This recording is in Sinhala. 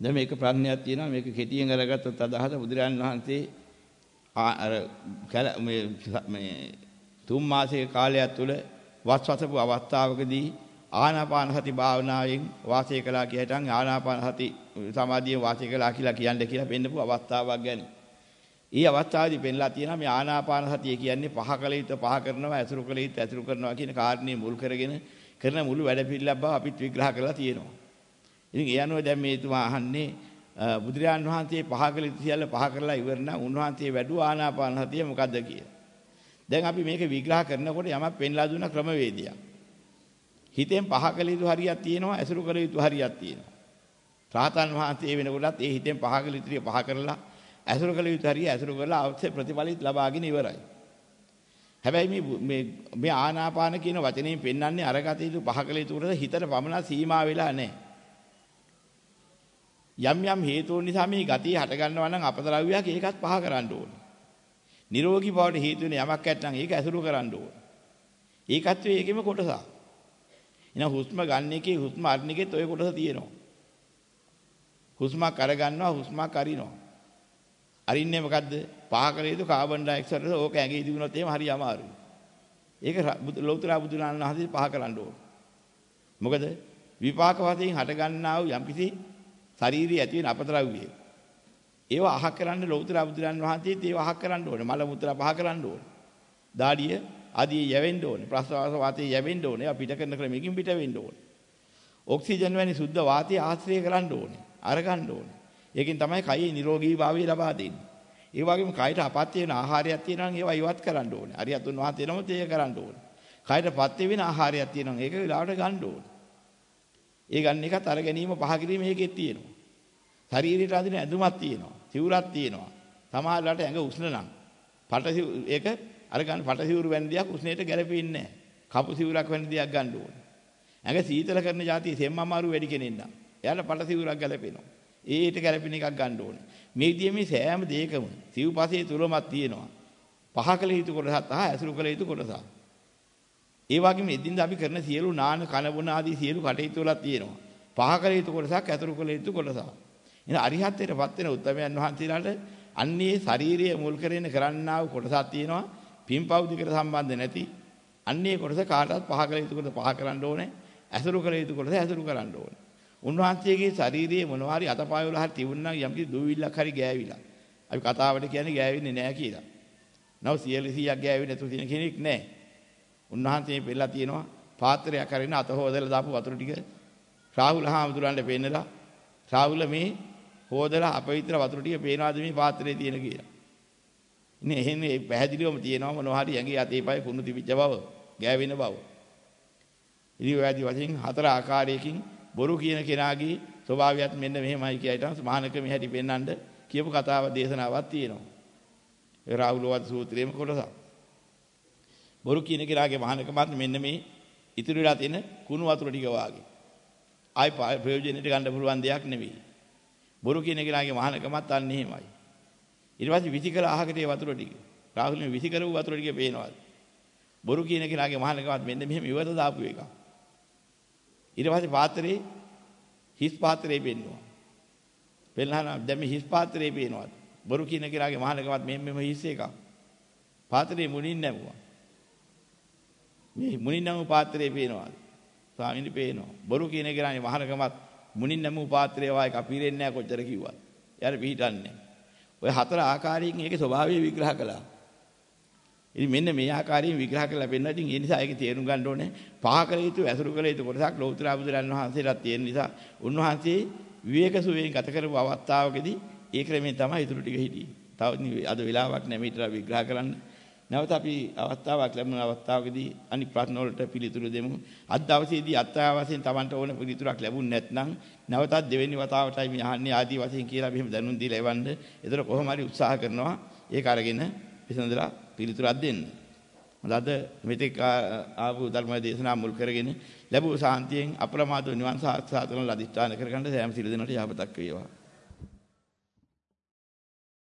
දැන් මේක ප්‍රඥාවක් තියෙනවා මේක කෙටියෙන් අරගත්තොත් අදහස බුදුරජාන් වහන්සේ අර මේ මේ තුන් මාසයක කාලයක් තුල වස්වසපු අවස්ථාවකදී ආනාපාන සති භාවනාවෙන් වාසය කළා කියටන් ආනාපාන සති සමාධියෙන් වාසය කළා කියලා කියන්න කියලා පෙන්නපු අවස්ථාවක් ගැන. ඊ අවස්ථාවේදී පෙන්ලා තියෙනවා මේ ආනාපාන සතිය කියන්නේ පහ කළ යුතු පහ කරනවා ඇසුරු කළ යුතු ඇසුරු කරනවා කියන කාරණේ මුල් කරගෙන කරන මුළු වැඩ පිළිලක් බව අපිත් විග්‍රහ කරලා තියෙනවා. ඉතින් ඒ අනුව දැන් මේ තුමා අහන්නේ බුදුරජාන් වහන්සේ පහ කළ යුතු සියල්ල පහ කරලා ඉවර නම් උන්වහන්සේ වැඩුව ආනාපාන සතිය මොකද්ද කියලා. දැන් අපි මේක විග්‍රහ කරනකොට යමක් පෙන්ලා දුන්න ක්‍රමවේදයක්. හිතෙන් පහ කළ යුතු හරියක් තියෙනවා ඇසුරු කළ යුතු හරියක් තියෙනවා. රාතන් වහන්සේ වෙනකොටත් ඒ හිතෙන් පහ කළ යුතු පහ කරලා ඇසුරු කළ යුතු හරිය ඇසුරු කරලා අවශ්‍ය ප්‍රතිඵලිත ලබාගෙන ඉවරයි. හැබැයි මේ මේ මේ ආනාපාන කියන වචනයෙන් පෙන්වන්නේ අරගත යුතු පහ කළ යුතු කොට හිතට පමණ සීමා වෙලා නැහැ. යම් යම් හේතුන් නිසා මේ ගතිය හට ගන්නවා නම් අපතරව්‍යයක් ඒකත් පහ කරන්න ඕනේ. නිරෝගී බවට හේතු වෙන යමක් ඇත්නම් ඒක ඇසුරු කරන්න ඕනේ. ඒකත් ඒකෙම කොටසක්. එහෙනම් හුස්ම ගන්න එකේ හුස්ම අරින එකෙත් ওই කොටස තියෙනවා. හුස්මක් අරගන්නවා හුස්මක් අරිනවා. අරින්නේ මොකද්ද? පහ කළ යුතු කාබන් ඩයොක්සයිඩ් ඕක ඇඟේ තිබුණොත් එහෙම හරි අමාරුයි. ඒක ලෞතර බුදුනාන් වහන්සේ පහ කරන්න ඕන. මොකද විපාක වශයෙන් හට ගන්නා වූ යම්කිසි ශාරීරිය ඇති වෙන අපද්‍රව්‍ය. ඒවා අහක් කරන්න ලෞතර බුදුනාන් වහන්සේත් ඒවා අහක් කරන්න ඕනේ. මල මුත්‍රා පහ කරන්න ඕනේ. දාඩිය ආදී යැවෙන්න ඕනේ. ප්‍රස්වාස වාතයේ යැවෙන්න ඕනේ. ඒවා පිට කරන ක්‍රමයකින් පිට වෙන්න ඕනේ. ඔක්සිජන් වැනි සුද්ධ වාතය ආශ්‍රය කරන්න ඕනේ. අරගන්න ඕනේ. ඒකෙන් තමයි කයේ නිරෝගී භාවය ලබා දෙන්නේ. ඒ වගේම කයට අපත්‍ය වෙන ආහාරයක් තියෙනවා නම් ඒවා ඉවත් කරන්න ඕනේ. අරියතුන් වහන්සේ නමුත් ඒක කරන්න ඕනේ. කයට පත්‍ය වෙන ආහාරයක් තියෙනවා ඒක විලාවට ගන්න ඕනේ. ඒ ගන්න එකත් අර ගැනීම පහ කිරීම ඒකෙත් තියෙනවා. ශරීරයට අඳින ඇඳුමක් තියෙනවා. සිවුරක් තියෙනවා. සමහරලාට ඇඟ උෂ්ණ නම් පට ඒක අර ගන්න පට සිවුරු වැනි දෙයක් උෂ්ණයට ගැලපෙන්නේ නැහැ. කපු සිවුරක් වැනි දෙයක් ගන්න ඕනේ. ඇඟ සීතල කරන જાතිය සෙම් අමාරු වැඩි කෙනෙක් නම් එයාට පට සිවුරක් ගැලපෙනවා. ඒට ගැලපෙන එකක් ගන්න ඕනේ. මේ විදිහේ මේ සෑම දෙයකම සිව්පසේ තුලමක් තියෙනවා. පහ කළ යුතු කොටසක් සහ ඇසුරු කළ යුතු කොටසක්. ඒ වගේම එදින්ද අපි කරන සියලු නාන කන බොන ආදී සියලු කටයුතු වලක් තියෙනවා. පහ කළ යුතු කොටසක් ඇසුරු කළ යුතු කොටසක්. එහෙනම් අරිහත්ත්වයටපත් වෙන උත්තමයන් වහන්සේලාට අන්නේ ශාරීරිය මුල් කරගෙන කරන්නා වූ කොටසක් තියෙනවා. පින්පව් දෙකට සම්බන්ධ නැති. අන්නේ කොටස කාටවත් පහ කළ යුතු කොටස පහ කරන්න ඕනේ. ඇසුරු කළ යුතු කොටස ඇසුරු කරන්න ඕනේ. උන්වහන්සේගේ ශාරීරියේ මොනවා හරි අතපය වල හරි තිබුණා නම් යම්කිසි දුවිල්ලක් හරි ගෑවිලා. අපි කතාවට කියන්නේ ගෑවෙන්නේ නැහැ කියලා. නව 100ක් ගෑවෙන්නේ නැතු තියෙන කෙනෙක් නැහැ. උන්වහන්සේ පෙළලා තියෙනවා පාත්‍රයක් අරගෙන අත හොදලා දාපු වතුර ටික රාහුල හාමුදුරන්ට පෙන්නලා රාහුල මේ හොදලා අපවිත්‍ර වතුර ටික පේනවාද මේ පාත්‍රයේ තියෙන කියලා. ඉන්නේ එහෙන්නේ පැහැදිලිවම තියෙනවා මොනවා හරි ඇඟේ අතේ පය කුණු තිබිච්ච බව, ගෑවෙන බව. ඉතින් ඔය ආදි වශයෙන් හතර ආකාරයකින් බොරු කියන කෙනාගේ ස්වභාවයත් මෙන්න මෙහෙමයි කියයිට මහානකම හැටි පෙන්වන්න කියපු කතාව දේශනාවක් තියෙනවා. ඒ රාහුලවත් සූත්‍රයේම කොටසක්. බොරු කියන කෙනාගේ මහානකමත් මෙන්න මේ ඉතුරු වෙලා තියෙන කුණු වතුර ටික වාගේ. ආයි ප්‍රයෝජනෙට ගන්න පුළුවන් දෙයක් නෙවෙයි. බොරු කියන කෙනාගේ මහානකමත් අන්න එහෙමයි. ඊට පස්සේ විසිකල අහකට ඒ වතුර ටික. රාහුල මේ විසිකරපු වතුර ටික පේනවා. බොරු කියන කෙනාගේ මහානකමත් මෙන්න මෙහෙම ඉවත දාපු එකක්. ඊට පස්සේ පාත්‍රේ හිස් පාත්‍රේ පෙන්නවා. පෙන්නනවා දැන් මේ හිස් පාත්‍රේ පේනවා. බොරු කියන කෙනාගේ මහානකමත් මෙන්න මෙහෙම හිස් එකක්. පාත්‍රේ මුණින් නැමුවා. මේ මුණින් නැමු පාත්‍රේ පේනවා. ස්වාමීනි පේනවා. බොරු කියන කෙනාගේ මහානකමත් මුණින් නැමු පාත්‍රේ වා එක පිරෙන්නේ නැහැ කොච්චර කිව්වත්. එයාට පිටින්නේ. ඔය හතර ආකාරයෙන් ඒකේ ස්වභාවය විග්‍රහ කළා. ඉතින් මෙන්න මේ ආකාරයෙන් විග්‍රහ කරලා පෙන්නන ඉතින් ඒ නිසා ඒක තේරුම් ගන්න ඕනේ පහ කළ යුතු ඇසුරු කළ යුතු කොටසක් ලෞතර බුදුරන් වහන්සේලාට තියෙන නිසා උන්වහන්සේ විවේක සුවයෙන් ගත කරපු අවස්ථාවකදී ඒ ක්‍රමයෙන් තමයි ඊටු ටික හිටියේ. තව අද වෙලාවක් නැමෙයිට විග්‍රහ කරන්න. නැවත අපි අවස්ථාවක් ලැබුණ අවස්ථාවකදී අනිත් ප්‍රශ්න වලට පිළිතුරු දෙමු. අද දවසේදී අත්‍යවශ්‍යයෙන් Tamanට ඕන පිළිතුරක් ලැබුණ නැත්නම් නැවතත් දෙවෙනි වතාවටයි මේ අහන්නේ ආදී වශයෙන් කියලා අපි එහෙම දැනුම් දීලා එවන්න. ඒතර කොහොම හරි උත්සාහ කරනවා ඒක අරගෙන විසඳලා පිළිතුරක් දෙන්න. අද මෙතෙක් ආපු ධර්ම දේශනා මුල් කරගෙන ලැබූ සාන්තියෙන් අප්‍රමාදව නිවන් සාක්ෂාත් කරන ලදිස්ථාන කරගන්න සෑම සිල් දෙනාට යහපතක් වේවා.